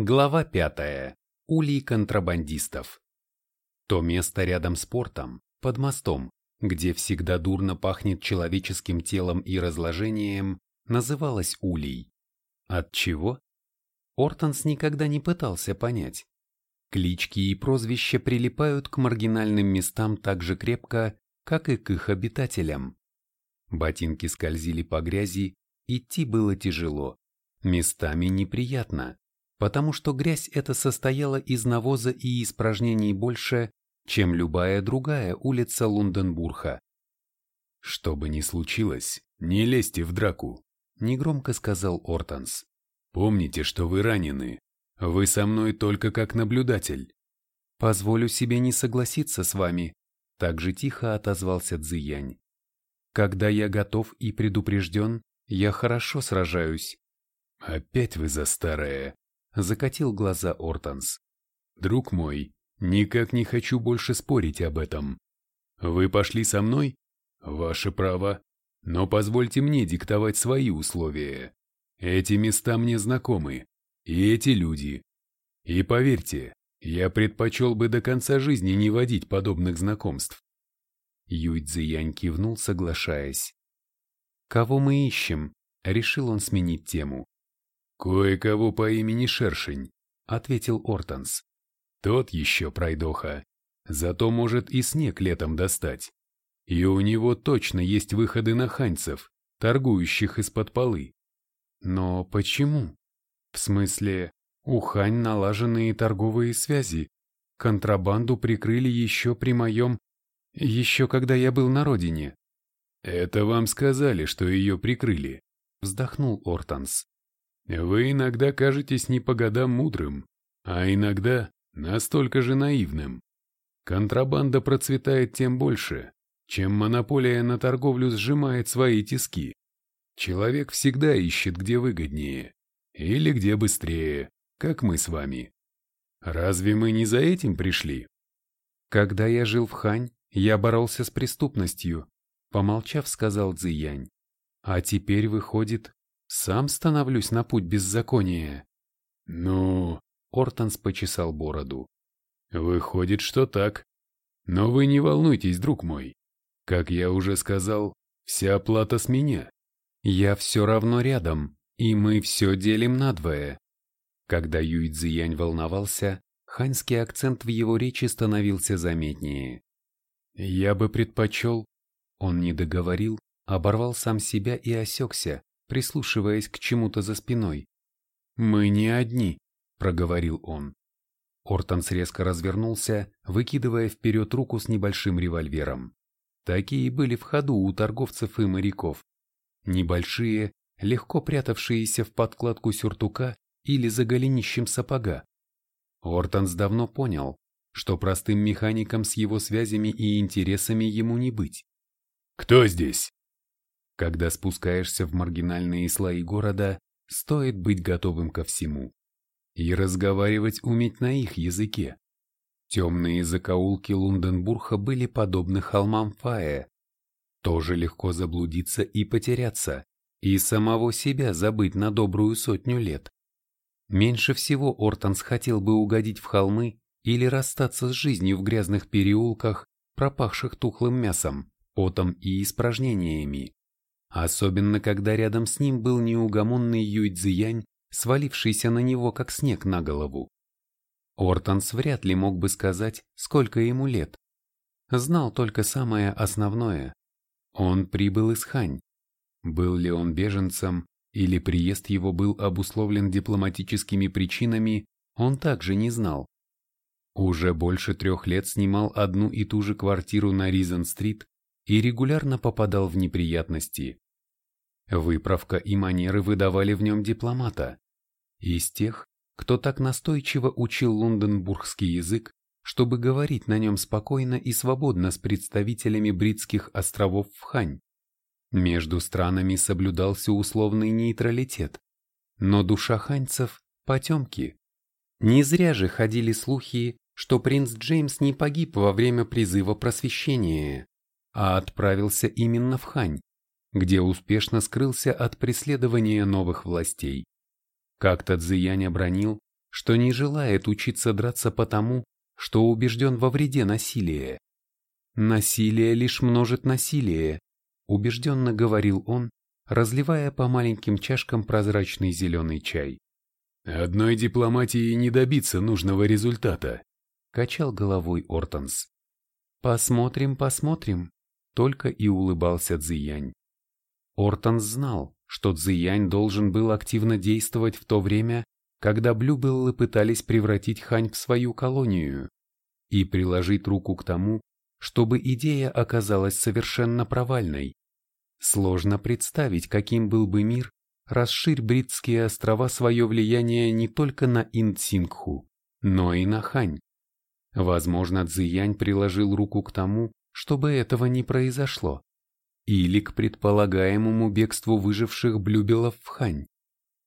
Глава пятая. Улей контрабандистов. То место рядом с портом, под мостом, где всегда дурно пахнет человеческим телом и разложением, называлось Улей. От чего? Ортонс никогда не пытался понять. Клички и прозвища прилипают к маргинальным местам так же крепко, как и к их обитателям. Ботинки скользили по грязи, идти было тяжело, местами неприятно потому что грязь эта состояла из навоза и испражнений больше, чем любая другая улица Лунденбурга. «Что бы ни случилось, не лезьте в драку», — негромко сказал Ортонс. «Помните, что вы ранены. Вы со мной только как наблюдатель». «Позволю себе не согласиться с вами», — так же тихо отозвался Цзиянь. «Когда я готов и предупрежден, я хорошо сражаюсь». «Опять вы за старое», закатил глаза Ортонс. «Друг мой, никак не хочу больше спорить об этом. Вы пошли со мной? Ваше право. Но позвольте мне диктовать свои условия. Эти места мне знакомы. И эти люди. И поверьте, я предпочел бы до конца жизни не водить подобных знакомств. Юй Цзиянь кивнул, соглашаясь. «Кого мы ищем?» — решил он сменить тему. «Кое-кого по имени Шершень», — ответил Ортонс. «Тот еще пройдоха. Зато может и снег летом достать. И у него точно есть выходы на ханьцев, торгующих из-под полы». «Но почему?» «В смысле, у Хань налаженные торговые связи. Контрабанду прикрыли еще при моем... Еще когда я был на родине». «Это вам сказали, что ее прикрыли», — вздохнул Ортонс. Вы иногда кажетесь не по годам мудрым, а иногда настолько же наивным. Контрабанда процветает тем больше, чем монополия на торговлю сжимает свои тиски. Человек всегда ищет, где выгоднее или где быстрее, как мы с вами. Разве мы не за этим пришли? Когда я жил в Хань, я боролся с преступностью, помолчав, сказал Цзиянь. А теперь выходит, сам становлюсь на путь беззакония. Ну, Ортонс почесал бороду. Выходит, что так. Но вы не волнуйтесь, друг мой. Как я уже сказал, вся оплата с меня. Я все равно рядом, и мы все делим надвое. Когда Юй Цзиянь волновался, ханьский акцент в его речи становился заметнее. Я бы предпочел... Он не договорил, оборвал сам себя и осекся, прислушиваясь к чему-то за спиной. «Мы не одни», — проговорил он. Ортонс резко развернулся, выкидывая вперед руку с небольшим револьвером. Такие были в ходу у торговцев и моряков. Небольшие, легко прятавшиеся в подкладку сюртука или за голенищем сапога. Ортонс давно понял, что простым механиком с его связями и интересами ему не быть. «Кто здесь?» Когда спускаешься в маргинальные слои города, стоит быть готовым ко всему. И разговаривать уметь на их языке. Темные закоулки Лунденбурга были подобны холмам Фае. Тоже легко заблудиться и потеряться, и самого себя забыть на добрую сотню лет. Меньше всего Ортонс хотел бы угодить в холмы или расстаться с жизнью в грязных переулках, пропахших тухлым мясом, потом и испражнениями. Особенно, когда рядом с ним был неугомонный Юй Цзиянь, свалившийся на него, как снег на голову. Ортонс вряд ли мог бы сказать, сколько ему лет. Знал только самое основное. Он прибыл из Хань. Был ли он беженцем, или приезд его был обусловлен дипломатическими причинами, он также не знал. Уже больше трех лет снимал одну и ту же квартиру на Ризен-стрит и регулярно попадал в неприятности. Выправка и манеры выдавали в нем дипломата. Из тех, кто так настойчиво учил лондонбургский язык, чтобы говорить на нем спокойно и свободно с представителями Бритских островов в Хань. Между странами соблюдался условный нейтралитет, но душа ханьцев – потемки. Не зря же ходили слухи, что принц Джеймс не погиб во время призыва просвещения а отправился именно в Хань, где успешно скрылся от преследования новых властей. Как-то Цзиянь обронил, что не желает учиться драться потому, что убежден во вреде насилия. «Насилие лишь множит насилие», – убежденно говорил он, разливая по маленьким чашкам прозрачный зеленый чай. «Одной дипломатии не добиться нужного результата», – качал головой Ортонс. «Посмотрим, посмотрим», – только и улыбался Цзиянь. Ортонс знал, что Цзиянь должен был активно действовать в то время, когда Блюбеллы пытались превратить Хань в свою колонию, и приложить руку к тому, чтобы идея оказалась совершенно провальной. Сложно представить, каким был бы мир, расширь Бритские острова свое влияние не только на Инцинху, но и на Хань. Возможно, Цзиянь приложил руку к тому, чтобы этого не произошло, или к предполагаемому бегству выживших блюбелов в Хань,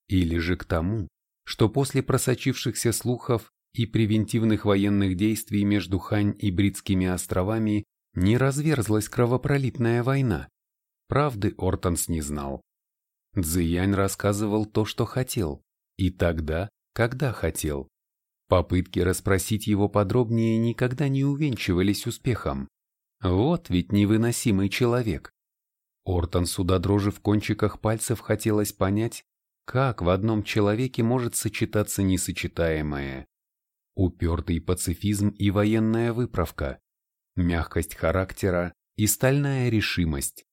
или же к тому, что после просочившихся слухов и превентивных военных действий между Хань и Бритскими островами не разверзлась кровопролитная война. Правды Ортонс не знал. Цзиянь рассказывал то, что хотел, и тогда, когда хотел. Попытки расспросить его подробнее никогда не увенчивались успехом. Вот ведь невыносимый человек. Ортонсу до дрожи в кончиках пальцев хотелось понять, как в одном человеке может сочетаться несочетаемое. Упертый пацифизм и военная выправка, мягкость характера и стальная решимость,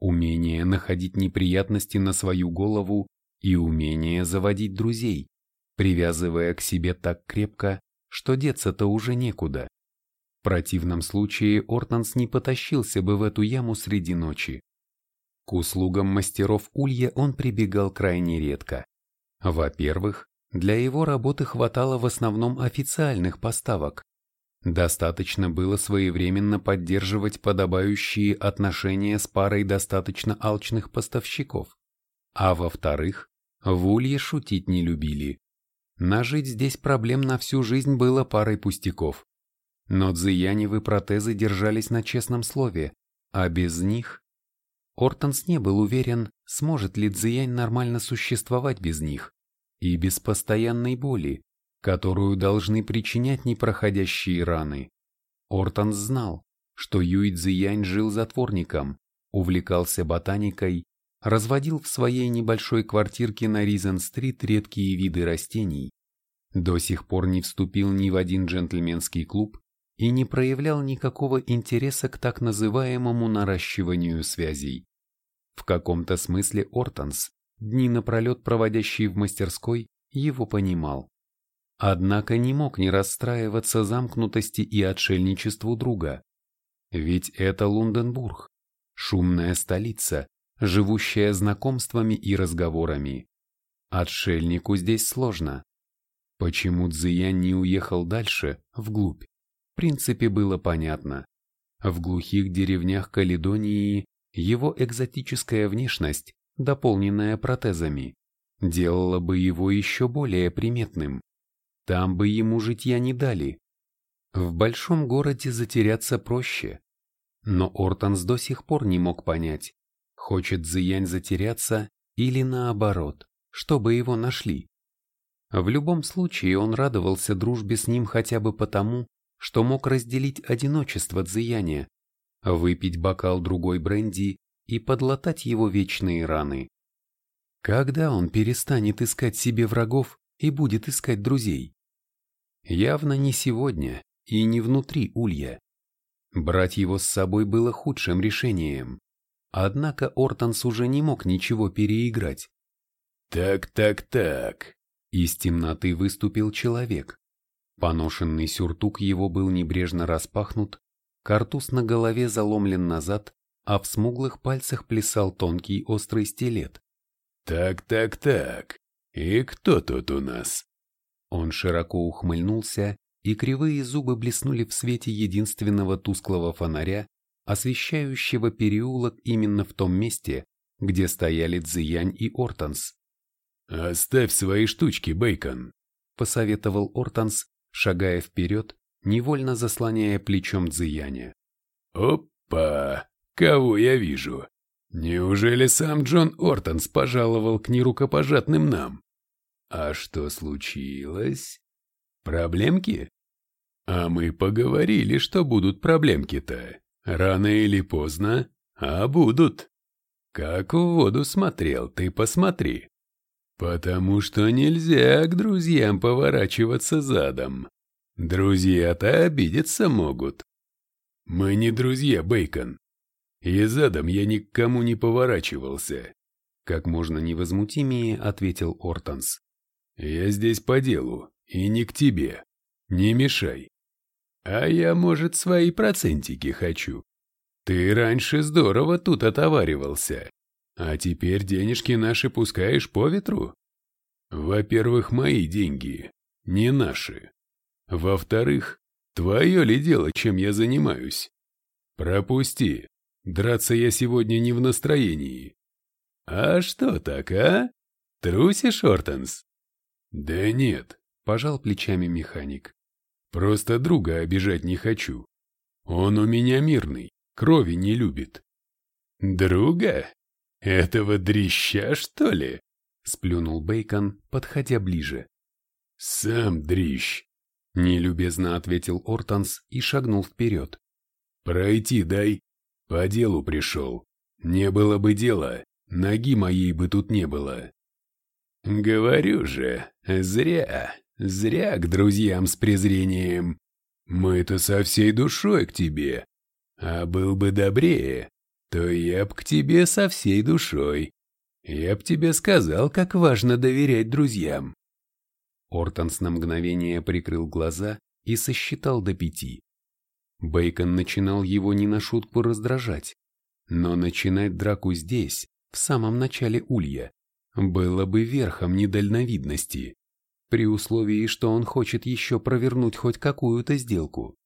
умение находить неприятности на свою голову и умение заводить друзей, привязывая к себе так крепко, что деться-то уже некуда. В противном случае Ортонс не потащился бы в эту яму среди ночи. К услугам мастеров улья он прибегал крайне редко. Во-первых, для его работы хватало в основном официальных поставок. Достаточно было своевременно поддерживать подобающие отношения с парой достаточно алчных поставщиков. А во-вторых, в улье шутить не любили. Нажить здесь проблем на всю жизнь было парой пустяков. Но дзияневы протезы держались на честном слове, а без них... Ортонс не был уверен, сможет ли Цзиянь нормально существовать без них и без постоянной боли, которую должны причинять непроходящие раны. Ортонс знал, что Юй Цзиянь жил затворником, увлекался ботаникой, разводил в своей небольшой квартирке на Ризен-стрит редкие виды растений, до сих пор не вступил ни в один джентльменский клуб и не проявлял никакого интереса к так называемому наращиванию связей. В каком-то смысле Ортонс, дни напролет проводящий в мастерской, его понимал. Однако не мог не расстраиваться замкнутости и отшельничеству друга. Ведь это Лунденбург, шумная столица, живущая знакомствами и разговорами. Отшельнику здесь сложно. Почему Цзиян не уехал дальше, вглубь? В принципе, было понятно. В глухих деревнях Каледонии его экзотическая внешность, дополненная протезами, делала бы его еще более приметным. Там бы ему житья не дали. В большом городе затеряться проще. Но Ортонс до сих пор не мог понять, хочет Зиянь затеряться или наоборот, чтобы его нашли. В любом случае он радовался дружбе с ним хотя бы потому, что мог разделить одиночество Цзияня, выпить бокал другой бренди и подлатать его вечные раны. Когда он перестанет искать себе врагов и будет искать друзей? Явно не сегодня и не внутри улья. Брать его с собой было худшим решением. Однако Ортонс уже не мог ничего переиграть. «Так, так, так», из темноты выступил человек. Поношенный сюртук его был небрежно распахнут, картуз на голове заломлен назад, а в смуглых пальцах плясал тонкий острый стилет. «Так, так, так, и кто тут у нас?» Он широко ухмыльнулся, и кривые зубы блеснули в свете единственного тусклого фонаря, освещающего переулок именно в том месте, где стояли Цзиянь и Ортонс. «Оставь свои штучки, Бейкон», — посоветовал Ортонс, шагая вперед, невольно заслоняя плечом Цзияня. «Опа! Кого я вижу? Неужели сам Джон Ортонс пожаловал к нерукопожатным нам?» А что случилось? Проблемки? А мы поговорили, что будут проблемки-то. Рано или поздно, а будут. Как в воду смотрел, ты посмотри. Потому что нельзя к друзьям поворачиваться задом. Друзья-то обидеться могут. Мы не друзья, Бейкон. И задом я ни к кому не поворачивался. Как можно невозмутимее ответил Ортонс. Я здесь по делу, и не к тебе. Не мешай. А я, может, свои процентики хочу. Ты раньше здорово тут отоваривался, а теперь денежки наши пускаешь по ветру? Во-первых, мои деньги, не наши. Во-вторых, твое ли дело, чем я занимаюсь? Пропусти, драться я сегодня не в настроении. А что так, а? Трусишь, Ортенс? Да нет, пожал плечами механик. Просто друга обижать не хочу. Он у меня мирный, крови не любит. Друга? Этого дрища, что ли? Сплюнул Бейкон, подходя ближе. Сам дрищ, нелюбезно ответил Ортанс и шагнул вперед. Пройти дай. По делу пришел. Не было бы дела, ноги моей бы тут не было. Говорю же, зря. Зря к друзьям с презрением. Мы-то со всей душой к тебе. А был бы добрее, то я б к тебе со всей душой. Я б тебе сказал, как важно доверять друзьям. Ортонс на мгновение прикрыл глаза и сосчитал до пяти. Бейкон начинал его не на шутку раздражать, но начинать драку здесь, в самом начале улья, было бы верхом недальновидности при условии, что он хочет еще провернуть хоть какую-то сделку.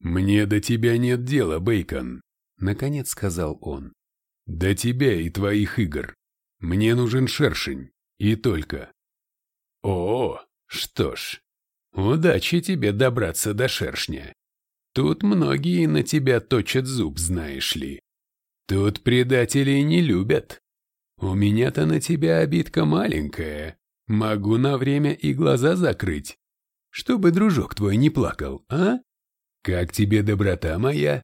«Мне до тебя нет дела, Бейкон», — наконец сказал он. «До тебя и твоих игр. Мне нужен шершень, и только». «О, что ж, удачи тебе добраться до шершня. Тут многие на тебя точат зуб, знаешь ли. Тут предателей не любят. У меня-то на тебя обидка маленькая, Могу на время и глаза закрыть, чтобы дружок твой не плакал, а? Как тебе доброта моя?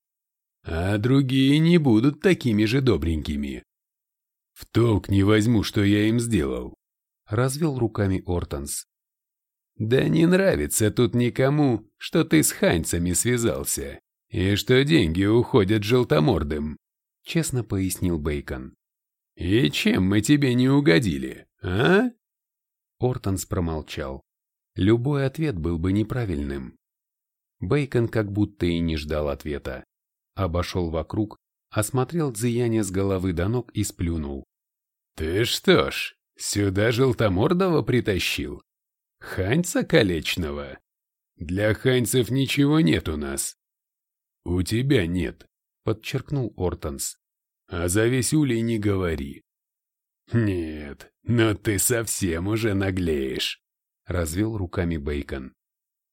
А другие не будут такими же добренькими. В толк не возьму, что я им сделал. Развел руками Ортонс. Да не нравится тут никому, что ты с ханьцами связался, и что деньги уходят желтомордым, честно пояснил Бейкон. И чем мы тебе не угодили, а? Ортонс промолчал. Любой ответ был бы неправильным. Бейкон как будто и не ждал ответа. Обошел вокруг, осмотрел Дзияня с головы до ног и сплюнул. «Ты что ж, сюда желтомордого притащил? Ханьца колечного? Для ханьцев ничего нет у нас». «У тебя нет», — подчеркнул Ортонс. «А за весь улей не говори. «Нет, но ты совсем уже наглеешь», — развел руками Бейкон.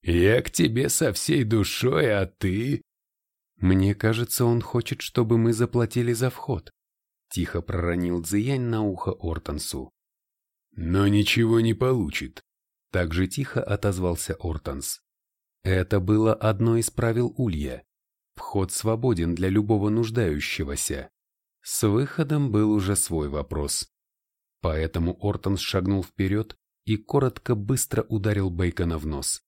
«Я к тебе со всей душой, а ты...» «Мне кажется, он хочет, чтобы мы заплатили за вход», — тихо проронил Цзиянь на ухо Ортансу. «Но ничего не получит», — так же тихо отозвался Ортанс. Это было одно из правил Улья. Вход свободен для любого нуждающегося. С выходом был уже свой вопрос. Поэтому Ортон шагнул вперед и коротко быстро ударил Бейкона в нос.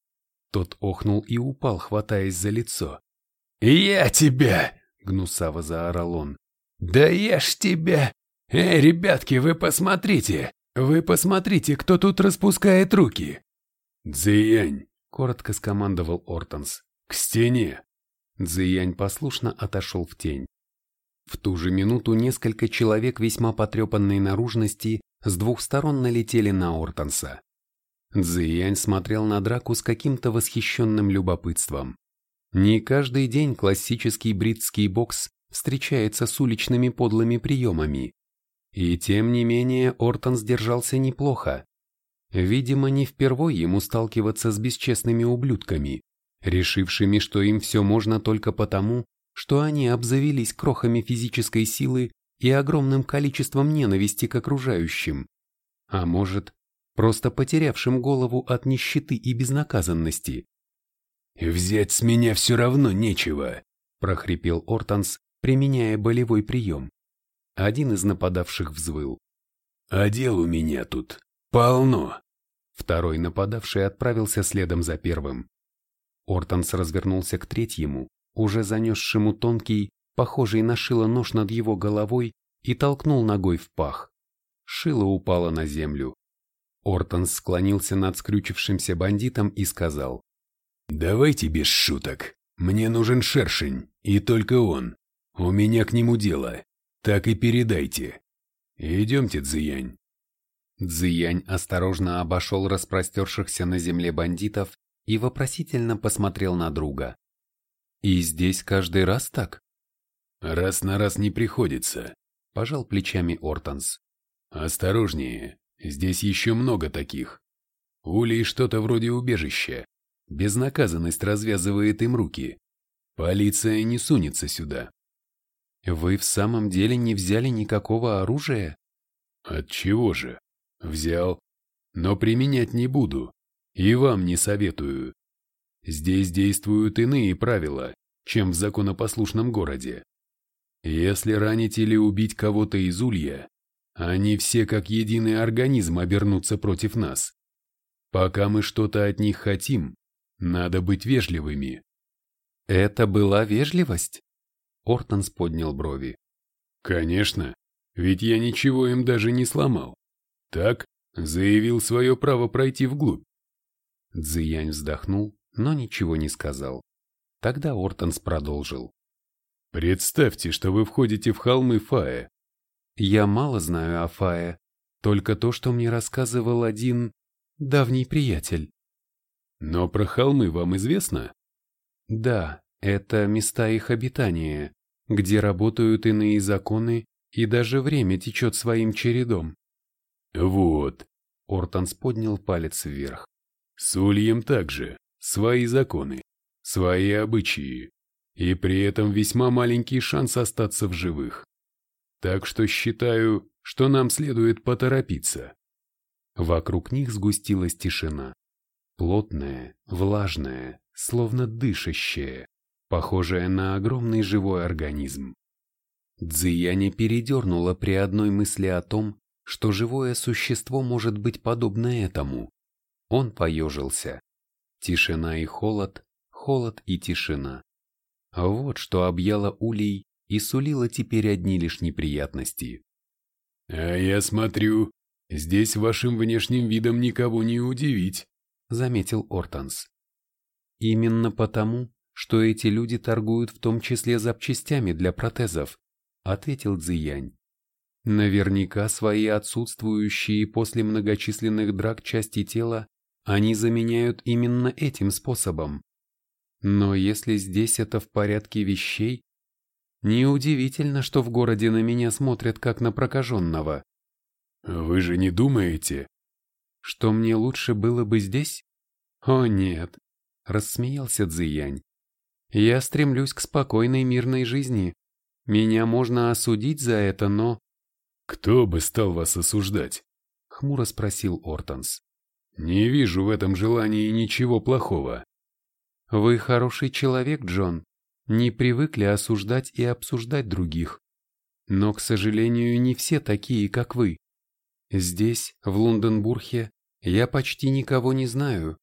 Тот охнул и упал, хватаясь за лицо. «Я тебя!» — гнусаво заорал он. «Да я ж тебя! Эй, ребятки, вы посмотрите! Вы посмотрите, кто тут распускает руки!» «Дзиянь!» — коротко скомандовал Ортонс. «К стене!» Дзиянь послушно отошел в тень. В ту же минуту несколько человек весьма потрепанной наружности с двух сторон налетели на Ортонса. Цзиянь смотрел на драку с каким-то восхищенным любопытством. Не каждый день классический бритский бокс встречается с уличными подлыми приемами. И тем не менее Ортонс держался неплохо. Видимо, не впервой ему сталкиваться с бесчестными ублюдками, решившими, что им все можно только потому, что они обзавелись крохами физической силы и огромным количеством ненависти к окружающим. А может, просто потерявшим голову от нищеты и безнаказанности. «Взять с меня все равно нечего», – прохрипел Ортанс, применяя болевой прием. Один из нападавших взвыл. «А дел у меня тут полно». Второй нападавший отправился следом за первым. Ортанс развернулся к третьему, уже занесшему тонкий, похожий на шило нож над его головой, и толкнул ногой в пах. Шило упало на землю. Ортонс склонился над скрючившимся бандитом и сказал. «Давайте без шуток. Мне нужен шершень, и только он. У меня к нему дело. Так и передайте. Идемте, Цзиянь». Цзиянь осторожно обошел распростершихся на земле бандитов и вопросительно посмотрел на друга. «И здесь каждый раз так?» «Раз на раз не приходится», – пожал плечами Ортонс. «Осторожнее, здесь еще много таких. Улей что-то вроде убежища. Безнаказанность развязывает им руки. Полиция не сунется сюда». «Вы в самом деле не взяли никакого оружия?» От чего же? Взял. Но применять не буду. И вам не советую. Здесь действуют иные правила, чем в законопослушном городе. Если ранить или убить кого-то из улья, они все как единый организм обернутся против нас. Пока мы что-то от них хотим, надо быть вежливыми. Это была вежливость? Ортонс поднял брови. Конечно, ведь я ничего им даже не сломал. Так, заявил свое право пройти вглубь. Цзиянь вздохнул, но ничего не сказал. Тогда Ортонс продолжил. Представьте, что вы входите в холмы Фая. Я мало знаю о Фае, только то, что мне рассказывал один давний приятель. Но про холмы вам известно? Да, это места их обитания, где работают иные законы и даже время течет своим чередом. Вот. Ортонс поднял палец вверх. С Ульем также. Свои законы, свои обычаи. И при этом весьма маленький шанс остаться в живых. Так что считаю, что нам следует поторопиться. Вокруг них сгустилась тишина. Плотная, влажная, словно дышащая, похожая на огромный живой организм. Дзияне передернула при одной мысли о том, что живое существо может быть подобно этому. Он поежился. Тишина и холод, холод и тишина. Вот что объяло улей и сулило теперь одни лишь неприятности. «А я смотрю, здесь вашим внешним видом никого не удивить», — заметил Ортанс. «Именно потому, что эти люди торгуют в том числе запчастями для протезов», — ответил Цзиянь. «Наверняка свои отсутствующие после многочисленных драк части тела они заменяют именно этим способом. Но если здесь это в порядке вещей, неудивительно, что в городе на меня смотрят как на прокаженного. Вы же не думаете? Что мне лучше было бы здесь? О нет, рассмеялся Цзиянь. Я стремлюсь к спокойной мирной жизни. Меня можно осудить за это, но... Кто бы стал вас осуждать? Хмуро спросил Ортонс. Не вижу в этом желании ничего плохого. Вы хороший человек, Джон. Не привыкли осуждать и обсуждать других. Но, к сожалению, не все такие, как вы. Здесь, в Лондонбурге, я почти никого не знаю.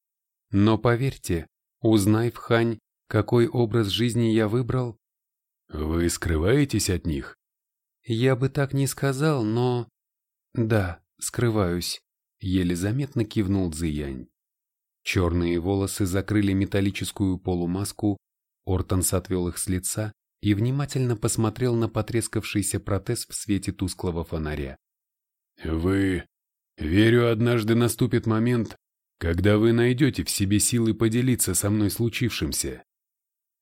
Но поверьте, узнай в Хань, какой образ жизни я выбрал. Вы скрываетесь от них? Я бы так не сказал, но... Да, скрываюсь, еле заметно кивнул Цзиянь. Черные волосы закрыли металлическую полумаску, Ортонс отвел их с лица и внимательно посмотрел на потрескавшийся протез в свете тусклого фонаря. «Вы... Верю, однажды наступит момент, когда вы найдете в себе силы поделиться со мной случившимся».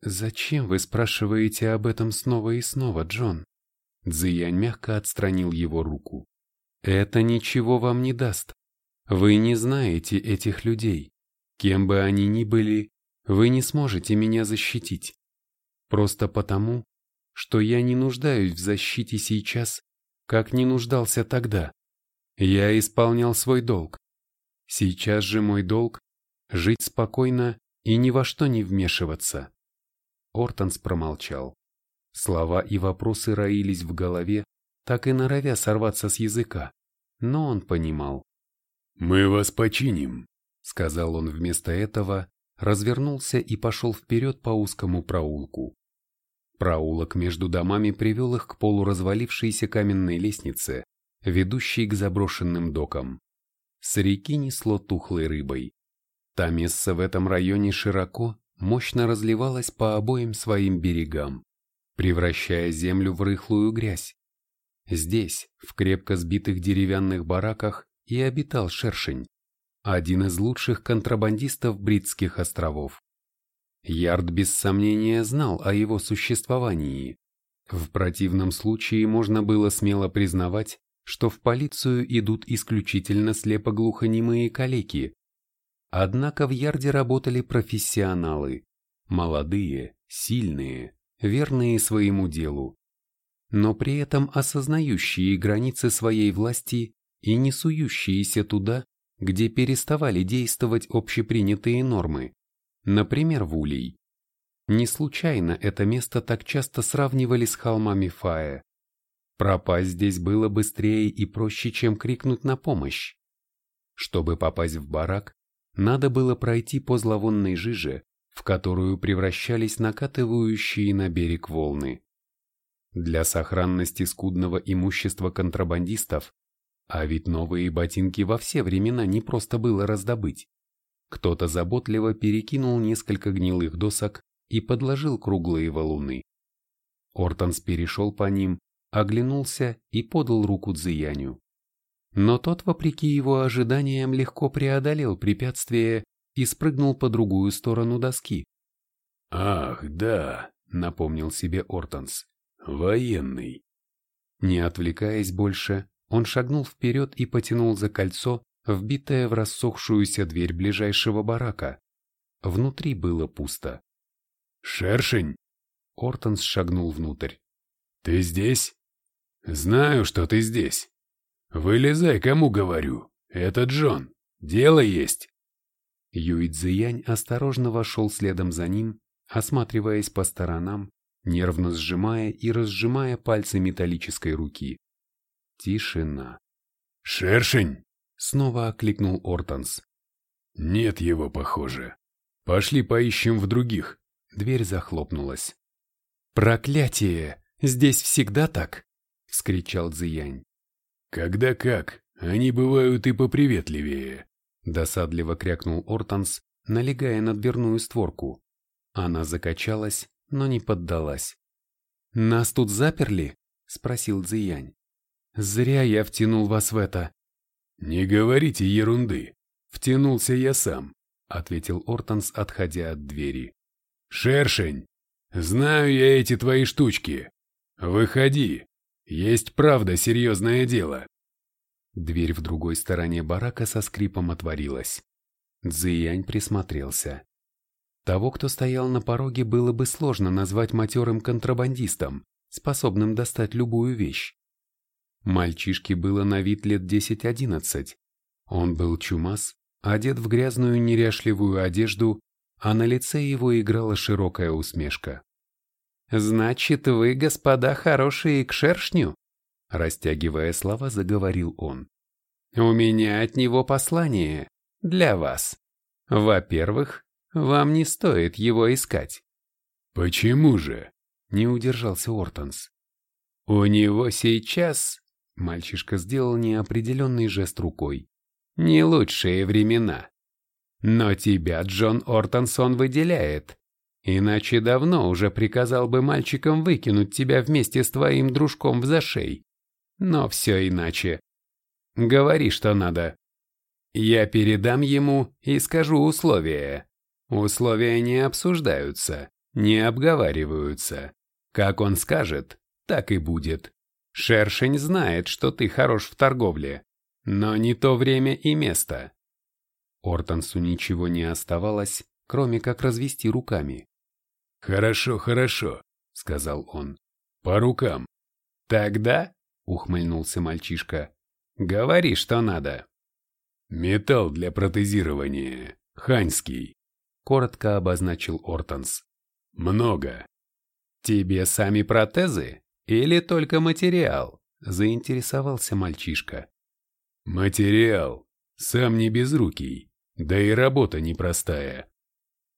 «Зачем вы спрашиваете об этом снова и снова, Джон?» Цзиянь мягко отстранил его руку. «Это ничего вам не даст. Вы не знаете этих людей. Кем бы они ни были, вы не сможете меня защитить. Просто потому, что я не нуждаюсь в защите сейчас, как не нуждался тогда. Я исполнял свой долг. Сейчас же мой долг — жить спокойно и ни во что не вмешиваться. Ортонс промолчал. Слова и вопросы роились в голове, так и норовя сорваться с языка, но он понимал. «Мы вас починим», — сказал он вместо этого, развернулся и пошел вперед по узкому проулку. Проулок между домами привел их к полуразвалившейся каменной лестнице, ведущей к заброшенным докам. С реки несло тухлой рыбой. Та место в этом районе широко, мощно разливалась по обоим своим берегам, превращая землю в рыхлую грязь. Здесь, в крепко сбитых деревянных бараках, и обитал шершень, один из лучших контрабандистов Бритских островов. Ярд без сомнения знал о его существовании. В противном случае можно было смело признавать, что в полицию идут исключительно слепоглухонемые калеки. Однако в Ярде работали профессионалы, молодые, сильные, верные своему делу, но при этом осознающие границы своей власти и не сующиеся туда, где переставали действовать общепринятые нормы, например, в Улей. Не случайно это место так часто сравнивали с холмами Фая. Пропасть здесь было быстрее и проще, чем крикнуть на помощь. Чтобы попасть в барак, надо было пройти по зловонной жиже, в которую превращались накатывающие на берег волны. Для сохранности скудного имущества контрабандистов, а ведь новые ботинки во все времена не просто было раздобыть, кто-то заботливо перекинул несколько гнилых досок и подложил круглые валуны. Ортонс перешел по ним, оглянулся и подал руку Дзияню. Но тот, вопреки его ожиданиям, легко преодолел препятствие и спрыгнул по другую сторону доски. «Ах, да», — напомнил себе Ортонс, — «военный». Не отвлекаясь больше, он шагнул вперед и потянул за кольцо, вбитое в рассохшуюся дверь ближайшего барака. Внутри было пусто. «Шершень!» Ортонс шагнул внутрь. «Ты здесь?» «Знаю, что ты здесь. Вылезай, кому говорю. Это Джон. Дело есть». Юй Цзиянь осторожно вошел следом за ним, осматриваясь по сторонам, нервно сжимая и разжимая пальцы металлической руки. Тишина. «Шершень!» — снова окликнул Ортонс. «Нет его, похоже. Пошли поищем в других». Дверь захлопнулась. «Проклятие! Здесь всегда так!» — вскричал Цзиянь. «Когда как, они бывают и поприветливее», — досадливо крякнул Ортонс, налегая на дверную створку. Она закачалась, но не поддалась. «Нас тут заперли?» — спросил Цзиянь. «Зря я втянул вас в это». «Не говорите ерунды. Втянулся я сам», — ответил Ортонс, отходя от двери. «Шершень, знаю я эти твои штучки. Выходи, есть правда серьезное дело». Дверь в другой стороне барака со скрипом отворилась. Цзиянь присмотрелся. Того, кто стоял на пороге, было бы сложно назвать матерым контрабандистом, способным достать любую вещь. Мальчишке было на вид лет 10-11. Он был чумас, одет в грязную неряшливую одежду, а на лице его играла широкая усмешка. «Значит, вы, господа, хорошие к шершню?» Растягивая слова, заговорил он. «У меня от него послание. Для вас. Во-первых, вам не стоит его искать». «Почему же?» — не удержался Ортонс. «У него сейчас Мальчишка сделал неопределенный жест рукой. «Не лучшие времена. Но тебя Джон Ортонсон выделяет. Иначе давно уже приказал бы мальчикам выкинуть тебя вместе с твоим дружком в зашей. Но все иначе. Говори, что надо. Я передам ему и скажу условия. Условия не обсуждаются, не обговариваются. Как он скажет, так и будет. Шершень знает, что ты хорош в торговле, но не то время и место. Ортонсу ничего не оставалось, кроме как развести руками. «Хорошо, хорошо», — сказал он. «По рукам». «Тогда», — ухмыльнулся мальчишка, — «говори, что надо». Металл для протезирования. Ханьский. Коротко обозначил Ортонс. Много. Тебе сами протезы или только материал? Заинтересовался мальчишка. Материал. Сам не безрукий. Да и работа непростая.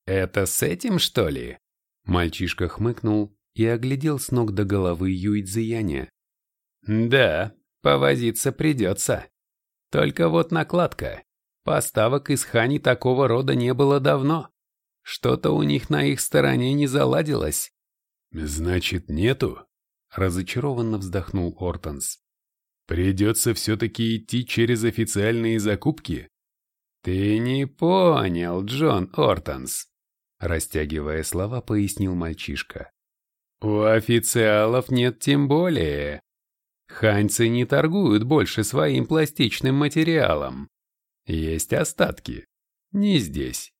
Это с этим, что ли? Мальчишка хмыкнул и оглядел с ног до головы Юйцзияня. Да, повозиться придется. Только вот накладка. Поставок из Хани такого рода не было давно. Что-то у них на их стороне не заладилось. Значит, нету? Разочарованно вздохнул Ортонс. Придется все-таки идти через официальные закупки? Ты не понял, Джон Ортонс. Растягивая слова, пояснил мальчишка. У официалов нет тем более. Ханьцы не торгуют больше своим пластичным материалом. Есть остатки. Не здесь.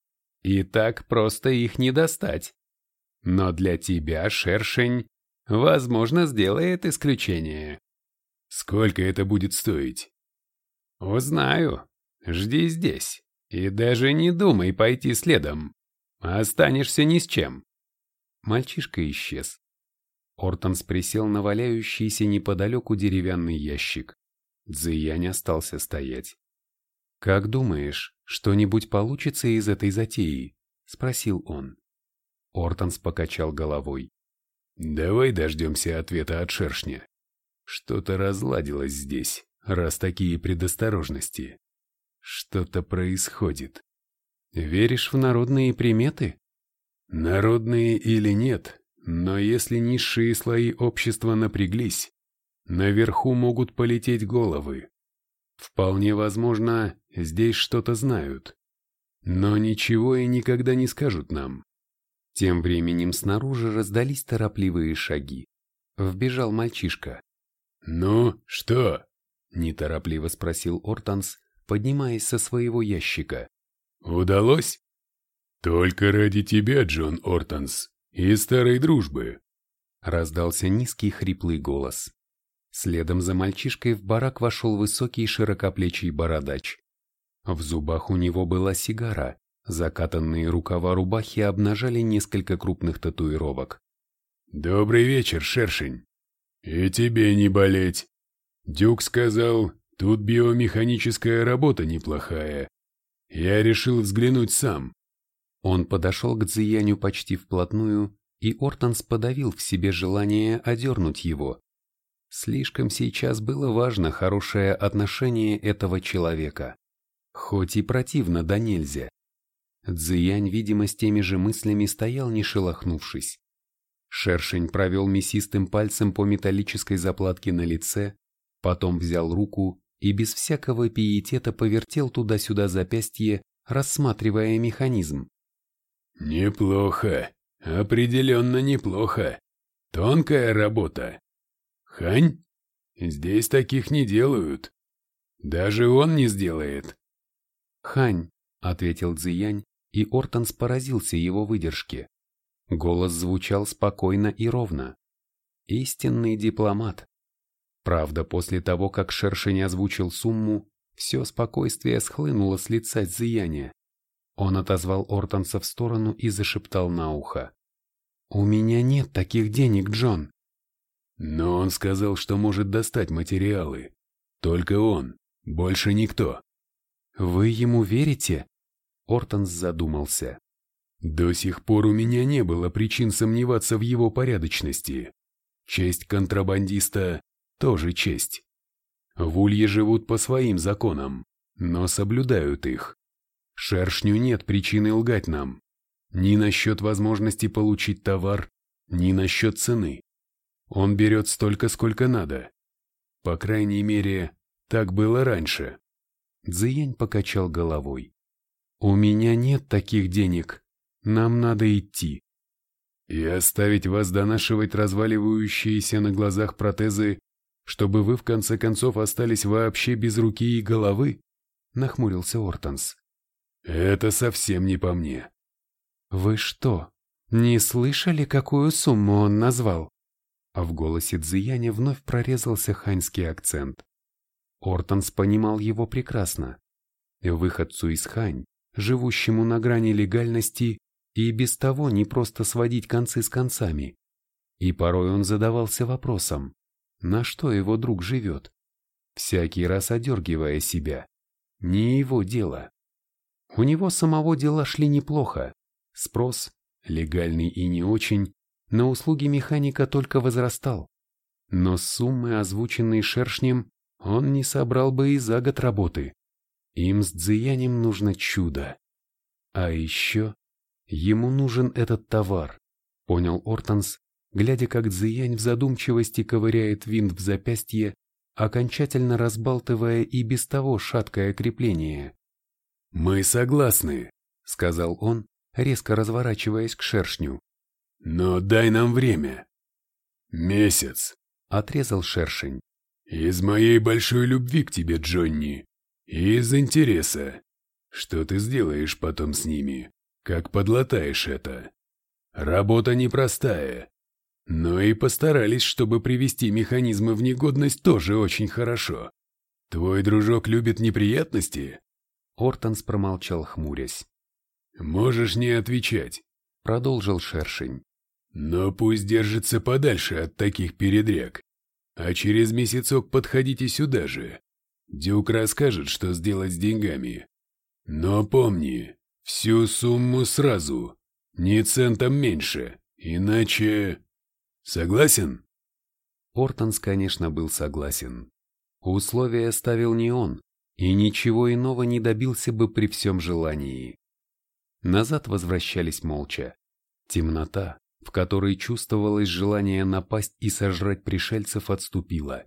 И так просто их не достать. Но для тебя, шершень, возможно, сделает исключение. Сколько это будет стоить? Узнаю. Жди здесь. И даже не думай пойти следом. Останешься ни с чем. Мальчишка исчез. Ортонс присел на валяющийся неподалеку деревянный ящик. Цзиянь остался стоять. «Как думаешь, что-нибудь получится из этой затеи?» — спросил он. Ортонс покачал головой. «Давай дождемся ответа от шершня. Что-то разладилось здесь, раз такие предосторожности. Что-то происходит. Веришь в народные приметы?» «Народные или нет, но если низшие слои общества напряглись, наверху могут полететь головы. Вполне возможно, здесь что-то знают. Но ничего и никогда не скажут нам. Тем временем снаружи раздались торопливые шаги. Вбежал мальчишка. «Ну, что?» – неторопливо спросил Ортанс, поднимаясь со своего ящика. «Удалось?» «Только ради тебя, Джон Ортанс, и старой дружбы!» Раздался низкий хриплый голос. Следом за мальчишкой в барак вошел высокий широкоплечий бородач. В зубах у него была сигара, закатанные рукава рубахи обнажали несколько крупных татуировок. «Добрый вечер, шершень!» «И тебе не болеть!» Дюк сказал, тут биомеханическая работа неплохая. Я решил взглянуть сам. Он подошел к Цзияню почти вплотную, и Ортонс подавил в себе желание одернуть его. Слишком сейчас было важно хорошее отношение этого человека. Хоть и противно да нельзя. Цзиянь, видимо, с теми же мыслями стоял, не шелохнувшись. Шершень провел мясистым пальцем по металлической заплатке на лице, потом взял руку и без всякого пиетета повертел туда-сюда запястье, рассматривая механизм. «Неплохо, определенно неплохо. Тонкая работа. Хань? Здесь таких не делают. Даже он не сделает. Хань, ответил Цзиянь, и Ортонс поразился его выдержке. Голос звучал спокойно и ровно. Истинный дипломат. Правда, после того, как Шершень озвучил сумму, все спокойствие схлынуло с лица Цзияня. Он отозвал Ортонса в сторону и зашептал на ухо. «У меня нет таких денег, Джон. Но он сказал, что может достать материалы. Только он, больше никто. Вы ему верите? Ортонс задумался. До сих пор у меня не было причин сомневаться в его порядочности. Честь контрабандиста тоже честь. В Улье живут по своим законам, но соблюдают их. Шершню нет причины лгать нам. Ни насчет возможности получить товар, ни насчет цены. Он берет столько, сколько надо. По крайней мере, так было раньше. Цзиянь покачал головой. «У меня нет таких денег. Нам надо идти». «И оставить вас донашивать разваливающиеся на глазах протезы, чтобы вы в конце концов остались вообще без руки и головы?» — нахмурился Ортонс. «Это совсем не по мне». «Вы что, не слышали, какую сумму он назвал?» а в голосе Цзияня вновь прорезался ханьский акцент. Ортонс понимал его прекрасно. выходцу из Хань, живущему на грани легальности и без того не просто сводить концы с концами. И порой он задавался вопросом, на что его друг живет, всякий раз одергивая себя. Не его дело. У него самого дела шли неплохо. Спрос, легальный и не очень, на услуги механика только возрастал. Но суммы, озвученные шершнем, он не собрал бы и за год работы. Им с Дзиянем нужно чудо. А еще ему нужен этот товар, понял Ортонс, глядя, как Дзиянь в задумчивости ковыряет винт в запястье, окончательно разбалтывая и без того шаткое крепление. «Мы согласны», — сказал он, резко разворачиваясь к шершню. «Но дай нам время». «Месяц», — отрезал шершень. «Из моей большой любви к тебе, Джонни, и из интереса. Что ты сделаешь потом с ними? Как подлатаешь это? Работа непростая. Но и постарались, чтобы привести механизмы в негодность тоже очень хорошо. Твой дружок любит неприятности?» Ортонс промолчал, хмурясь. «Можешь не отвечать», — продолжил Шершень. «Но пусть держится подальше от таких передряг. А через месяцок подходите сюда же. Дюк расскажет, что сделать с деньгами. Но помни, всю сумму сразу, ни центом меньше, иначе... Согласен?» Ортонс, конечно, был согласен. Условия ставил не он, и ничего иного не добился бы при всем желании. Назад возвращались молча. Темнота, в которой чувствовалось желание напасть и сожрать пришельцев, отступила.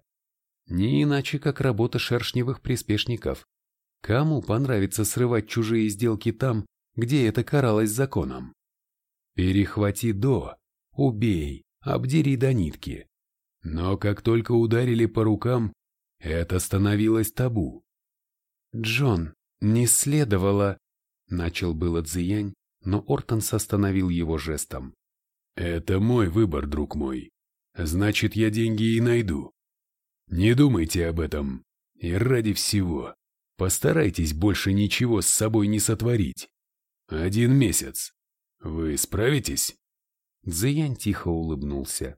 Не иначе, как работа шершневых приспешников. Кому понравится срывать чужие сделки там, где это каралось законом? Перехвати до, убей, обдери до нитки. Но как только ударили по рукам, это становилось табу. «Джон, не следовало...» Начал было Цзиянь, но Ортонс остановил его жестом. «Это мой выбор, друг мой. Значит, я деньги и найду. Не думайте об этом. И ради всего, постарайтесь больше ничего с собой не сотворить. Один месяц. Вы справитесь?» Цзиянь тихо улыбнулся.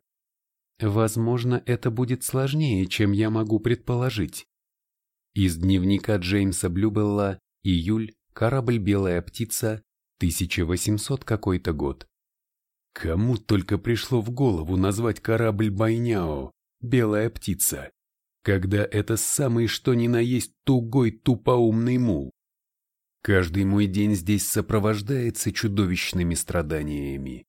«Возможно, это будет сложнее, чем я могу предположить». Из дневника Джеймса Блюбелла, июль, корабль «Белая птица», 1800 какой-то год. Кому только пришло в голову назвать корабль Байняо «Белая птица», когда это самый что ни на есть тугой тупоумный мул. Каждый мой день здесь сопровождается чудовищными страданиями.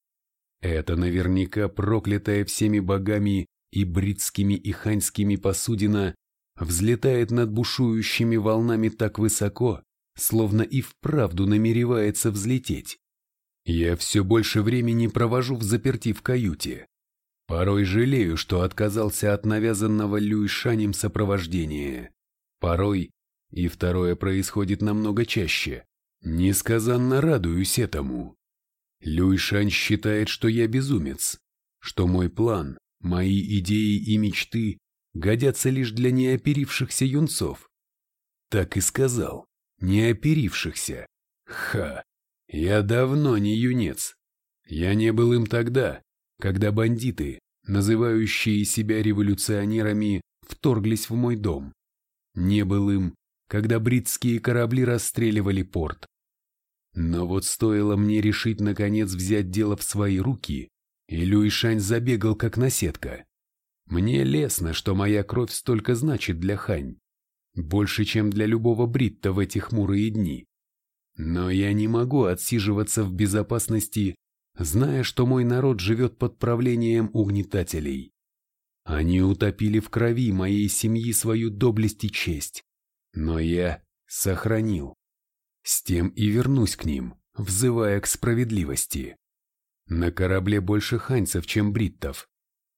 Это наверняка проклятая всеми богами и бритскими и ханьскими посудина взлетает над бушующими волнами так высоко, словно и вправду намеревается взлететь. Я все больше времени провожу в заперти в каюте. Порой жалею, что отказался от навязанного Люйшанем сопровождения. Порой, и второе происходит намного чаще, несказанно радуюсь этому. Люйшань считает, что я безумец, что мой план, мои идеи и мечты годятся лишь для неоперившихся юнцов. Так и сказал, неоперившихся. Ха, я давно не юнец. Я не был им тогда, когда бандиты, называющие себя революционерами, вторглись в мой дом. Не был им, когда бритские корабли расстреливали порт. Но вот стоило мне решить наконец взять дело в свои руки, и Люишань забегал как наседка. Мне лестно, что моя кровь столько значит для Хань. Больше, чем для любого бритта в эти хмурые дни. Но я не могу отсиживаться в безопасности, зная, что мой народ живет под правлением угнетателей. Они утопили в крови моей семьи свою доблесть и честь. Но я сохранил. С тем и вернусь к ним, взывая к справедливости. На корабле больше ханьцев, чем бриттов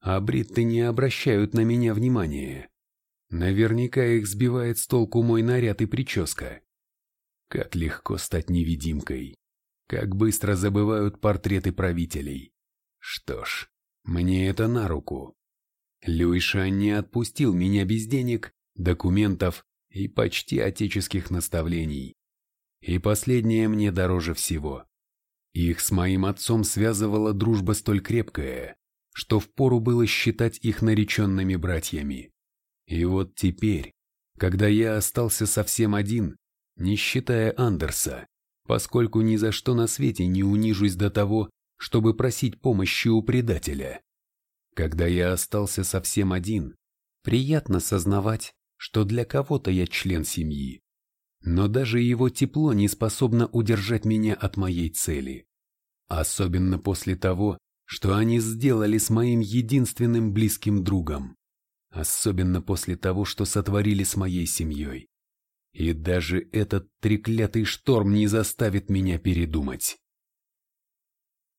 а бритты не обращают на меня внимания. Наверняка их сбивает с толку мой наряд и прическа. Как легко стать невидимкой. Как быстро забывают портреты правителей. Что ж, мне это на руку. Люйша не отпустил меня без денег, документов и почти отеческих наставлений. И последнее мне дороже всего. Их с моим отцом связывала дружба столь крепкая, что впору было считать их нареченными братьями. И вот теперь, когда я остался совсем один, не считая Андерса, поскольку ни за что на свете не унижусь до того, чтобы просить помощи у предателя. Когда я остался совсем один, приятно сознавать, что для кого-то я член семьи. Но даже его тепло не способно удержать меня от моей цели. Особенно после того, что они сделали с моим единственным близким другом. Особенно после того, что сотворили с моей семьей. И даже этот треклятый шторм не заставит меня передумать.